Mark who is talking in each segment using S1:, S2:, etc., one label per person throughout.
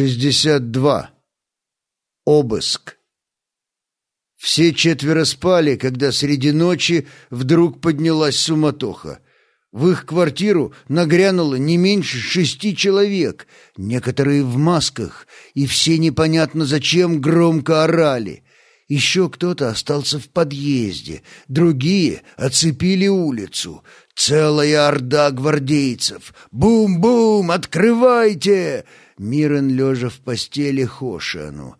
S1: Шестьдесят два. Обыск. Все четверо спали, когда среди ночи вдруг поднялась суматоха. В их квартиру нагрянуло не меньше шести человек, некоторые в масках, и все непонятно зачем громко орали. Еще кто-то остался в подъезде, другие оцепили улицу. Целая орда гвардейцев. «Бум-бум! Открывайте!» Мирон, лежа в постели, Хошану.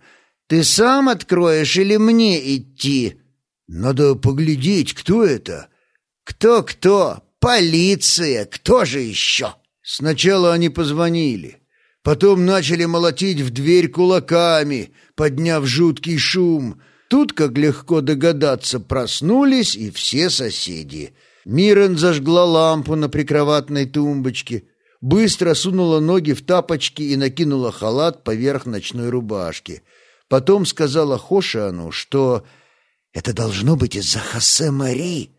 S1: «Ты сам откроешь или мне идти?» «Надо поглядеть, кто это?» «Кто-кто? Полиция! Кто же еще?» Сначала они позвонили. Потом начали молотить в дверь кулаками, подняв жуткий шум. Тут, как легко догадаться, проснулись и все соседи. Мирон зажгла лампу на прикроватной тумбочке, быстро сунула ноги в тапочки и накинула халат поверх ночной рубашки. Потом сказала Хошану, что это должно быть из-за Хосе Мари.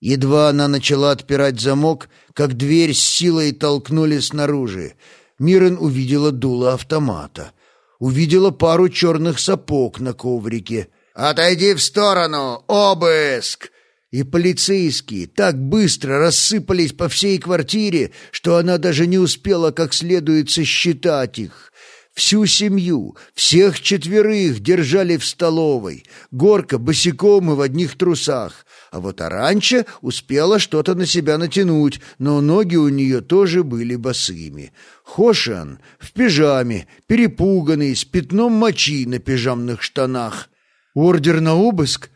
S1: Едва она начала отпирать замок, как дверь с силой толкнули снаружи. Мирон увидела дуло автомата. Увидела пару черных сапог на коврике. «Отойди в сторону! Обыск!» И полицейские так быстро рассыпались по всей квартире, что она даже не успела как следует сосчитать их. Всю семью, всех четверых держали в столовой. Горка босиком и в одних трусах. А вот Аранча успела что-то на себя натянуть, но ноги у нее тоже были босыми. Хошан в пижаме, перепуганный, с пятном мочи на пижамных штанах. Ордер на обыск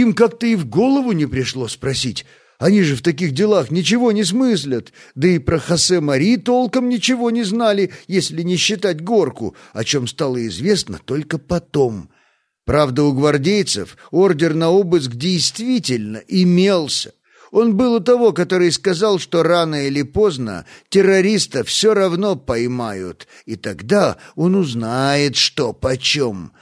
S1: им как-то и в голову не пришло спросить. Они же в таких делах ничего не смыслят. Да и про Хосе Мари толком ничего не знали, если не считать горку, о чем стало известно только потом. Правда, у гвардейцев ордер на обыск действительно имелся. Он был у того, который сказал, что рано или поздно террориста все равно поймают, и тогда он узнает, что почем.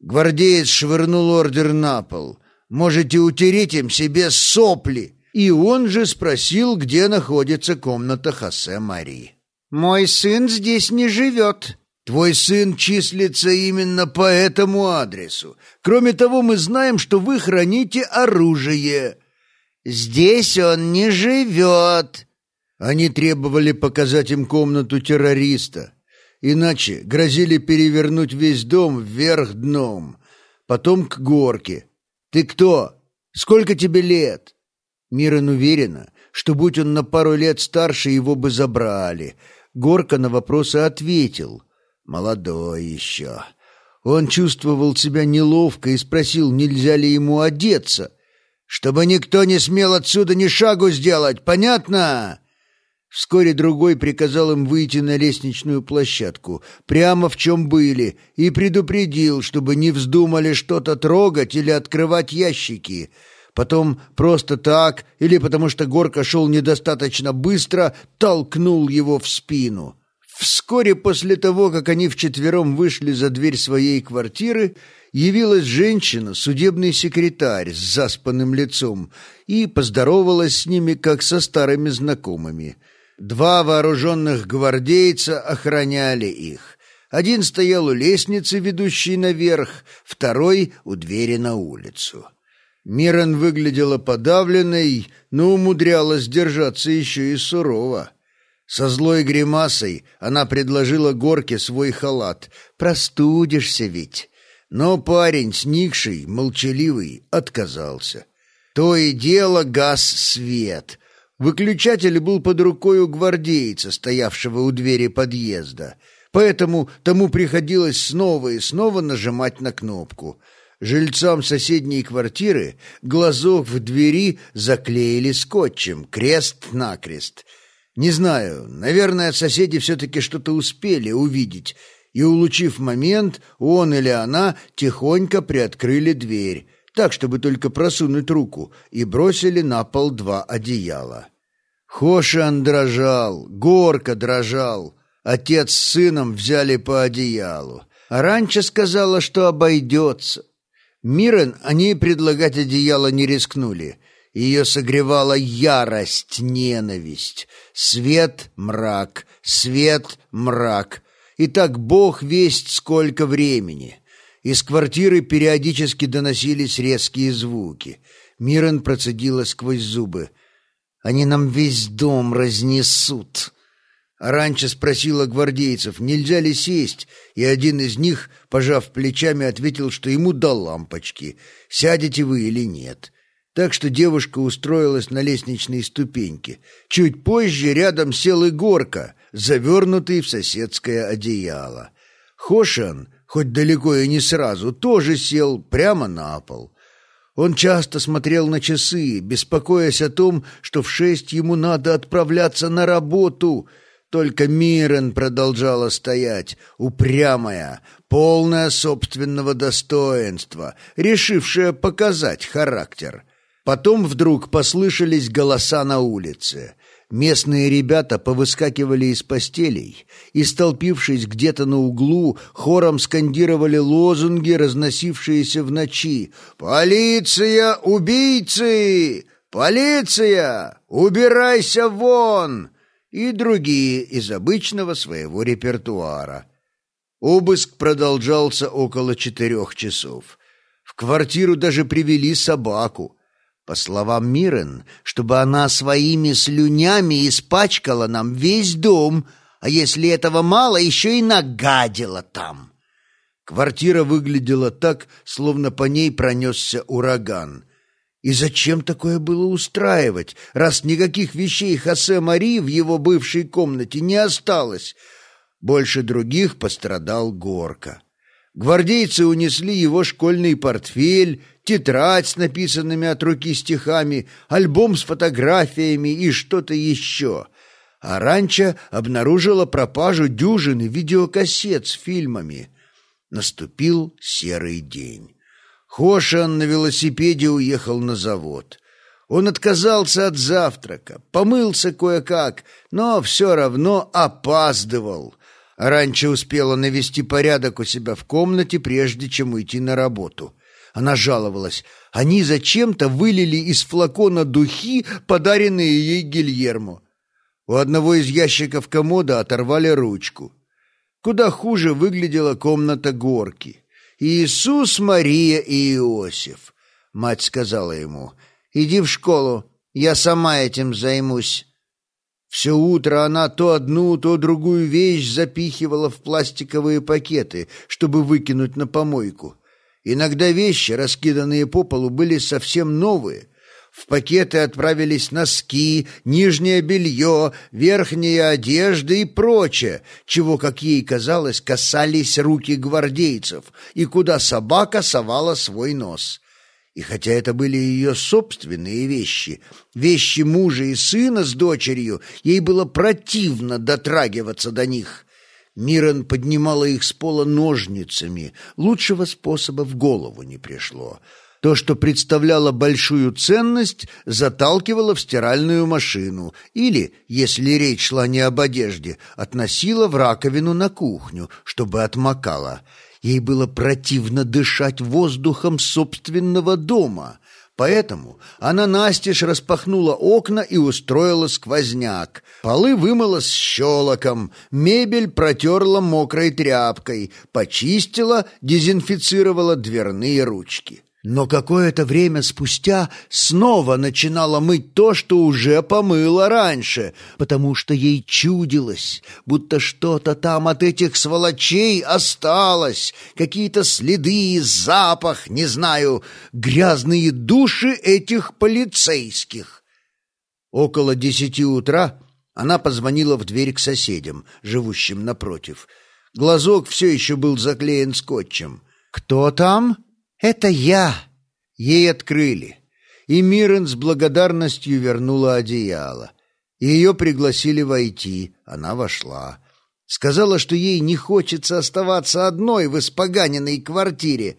S1: Гвардеец швырнул ордер на пол. Можете утереть им себе сопли!» И он же спросил, где находится комната Хосе Мари.
S2: «Мой сын здесь не живет».
S1: «Твой сын числится именно по этому адресу. Кроме того, мы знаем, что вы храните оружие».
S2: «Здесь он не живет».
S1: Они требовали показать им комнату террориста. Иначе грозили перевернуть весь дом вверх дном. Потом к горке. «Ты кто? Сколько тебе лет?» Мирон уверена, что будь он на пару лет старше, его бы забрали. Горка на вопросы ответил. «Молодой еще». Он чувствовал себя неловко и спросил, нельзя ли ему одеться. «Чтобы никто не смел отсюда ни шагу сделать, понятно?» Вскоре другой приказал им выйти на лестничную площадку, прямо в чем были, и предупредил, чтобы не вздумали что-то трогать или открывать ящики. Потом просто так, или потому что Горка шел недостаточно быстро, толкнул его в спину. Вскоре после того, как они вчетвером вышли за дверь своей квартиры, явилась женщина, судебный секретарь с заспанным лицом, и поздоровалась с ними, как со старыми знакомыми – Два вооруженных гвардейца охраняли их. Один стоял у лестницы, ведущей наверх, второй — у двери на улицу. Мирон выглядела подавленной, но умудрялась держаться еще и сурово. Со злой гримасой она предложила Горке свой халат. «Простудишься ведь». Но парень, сникший, молчаливый, отказался. То и дело газ свет, Выключатель был под рукой у гвардейца, стоявшего у двери подъезда, поэтому тому приходилось снова и снова нажимать на кнопку. Жильцам соседней квартиры глазок в двери заклеили скотчем, крест-накрест. Не знаю, наверное, соседи все-таки что-то успели увидеть, и, улучив момент, он или она тихонько приоткрыли дверь, так, чтобы только просунуть руку, и бросили на пол два одеяла. Хошан дрожал, Горка дрожал. Отец с сыном взяли по одеялу. Раньше сказала, что обойдется. Мирен они предлагать одеяло не рискнули. Ее согревала ярость, ненависть. Свет — мрак, свет — мрак. И так бог весть сколько времени. Из квартиры периодически доносились резкие звуки. Мирон процедила сквозь зубы. «Они нам весь дом разнесут». Раньше спросила гвардейцев, нельзя ли сесть, и один из них, пожав плечами, ответил, что ему дал лампочки, сядете вы или нет. Так что девушка устроилась на лестничной ступеньке. Чуть позже рядом сел и горка, завернутый в соседское одеяло. Хошан, хоть далеко и не сразу, тоже сел прямо на пол. Он часто смотрел на часы, беспокоясь о том, что в шесть ему надо отправляться на работу — только Мирен продолжала стоять, упрямая, полная собственного достоинства, решившая показать характер. Потом вдруг послышались голоса на улице. Местные ребята повыскакивали из постелей и, столпившись где-то на углу, хором скандировали лозунги, разносившиеся в ночи. «Полиция! Убийцы! Полиция! Убирайся вон!» и другие из обычного своего репертуара. Обыск продолжался около четырех часов. В квартиру даже привели собаку. По словам Мирен, чтобы она своими слюнями испачкала нам весь дом, а если этого мало, еще и нагадила там. Квартира выглядела так, словно по ней пронесся ураган — и зачем такое было устраивать, раз никаких вещей Хосе Мари в его бывшей комнате не осталось? Больше других пострадал Горка. Гвардейцы унесли его школьный портфель, тетрадь с написанными от руки стихами, альбом с фотографиями и что-то еще. А раньше обнаружила пропажу дюжины видеокассет с фильмами. Наступил серый день. Хошан на велосипеде уехал на завод. Он отказался от завтрака, помылся кое-как, но все равно опаздывал. Раньше успела навести порядок у себя в комнате, прежде чем уйти на работу. Она жаловалась. Они зачем-то вылили из флакона духи, подаренные ей Гильермо. У одного из ящиков комода оторвали ручку. Куда хуже выглядела комната горки. Иисус, Мария и Иосиф. Мать сказала ему, иди в школу, я сама этим займусь. Все утро она то одну, то другую вещь запихивала в пластиковые пакеты, чтобы выкинуть на помойку. Иногда вещи, раскиданные по полу, были совсем новые, в пакеты отправились носки, нижнее белье, верхняя одежда и прочее, чего, как ей казалось, касались руки гвардейцев, и куда собака совала свой нос. И хотя это были ее собственные вещи, вещи мужа и сына с дочерью, ей было противно дотрагиваться до них. Мирон поднимала их с пола ножницами, лучшего способа в голову не пришло — то, что представляло большую ценность, заталкивало в стиральную машину. Или, если речь шла не об одежде, относило в раковину на кухню, чтобы отмокало. Ей было противно дышать воздухом собственного дома, поэтому она настежь распахнула окна и устроила сквозняк. Полы вымыла с щелоком, мебель протерла мокрой тряпкой, почистила, дезинфицировала дверные ручки но какое-то время спустя снова начинала мыть то, что уже помыла раньше, потому что ей чудилось, будто что-то там от этих сволочей осталось, какие-то следы, запах, не знаю, грязные души этих полицейских. Около десяти утра она позвонила в дверь к соседям, живущим напротив. Глазок все еще был заклеен скотчем. «Кто там?» «Это я!» Ей открыли, и Мирен с благодарностью вернула одеяло. Ее пригласили войти, она вошла. Сказала, что ей не хочется оставаться одной в испоганенной квартире.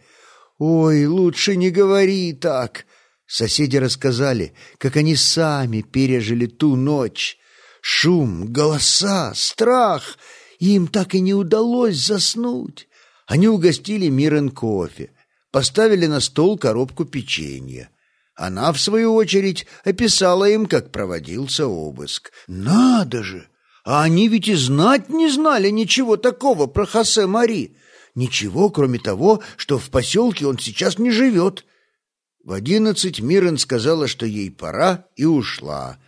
S1: «Ой, лучше не говори так!» Соседи рассказали, как они сами пережили ту ночь. Шум, голоса, страх. Им так и не удалось заснуть. Они угостили Мирен кофе поставили на стол коробку печенья. Она, в свою очередь, описала им, как проводился обыск. «Надо же! А они ведь и знать не знали ничего такого про Хосе Мари. Ничего, кроме того, что в поселке он сейчас не живет. В одиннадцать Мирен сказала, что ей пора, и ушла.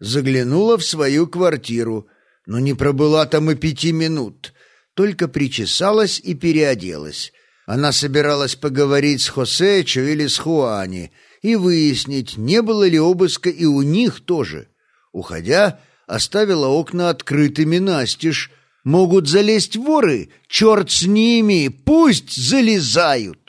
S1: Заглянула в свою квартиру, но не пробыла там и пяти минут. Только причесалась и переоделась. Она собиралась поговорить с Хосечо или с Хуани и выяснить, не было ли обыска и у них тоже. Уходя, оставила окна открытыми настежь. Могут залезть воры, черт с ними, пусть залезают.